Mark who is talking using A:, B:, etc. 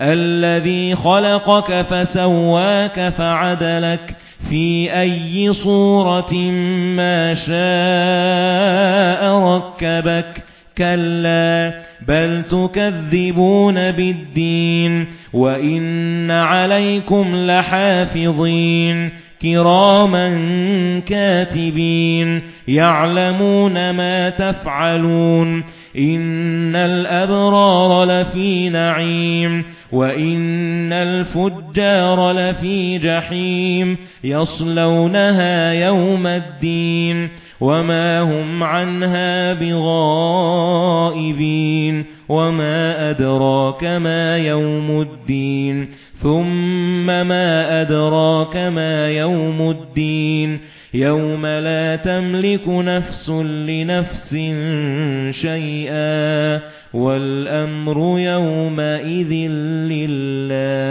A: الَّذِي خَلَقَكَ فَسَوَّاكَ فَعَدَلَكَ فِي أَيِّ صُورَةٍ مَا شَاءَ رَكَّبَكَ. كَلَّا بَلْ تُكَذِّبُونَ بِالدِّينِ وَإِنَّ عَلَيْكُمْ لَحَافِظِينَ. كِرَامًا كَاتِبِينَ يَعْلَمُونَ مَا تَفْعَلُونَ. إِنَّ الْأَبْرَارَ لَفِي نَعِيمٍ وَإِنَّ الْفُجَّارَ لَفِي جَحِيمٍ يَصْلَوْنَهَا يَوْمَ الدِّينِ وَمَا هُمْ عَنْهَا بِغَائِبِينَ وَمَا أَدْرَاكَ مَا يَوْمُ الدِّينِ ثُمَّ مَا أَدْرَاكَ مَا يَوْمُ الدِّينِ يَوْمَ لَا تَمْلِكُ نَفْسٌ لِنَفْسٍ شَيْئًا وَالْأَمْرُ يَوْمَئِذٍ لِلَّهِ.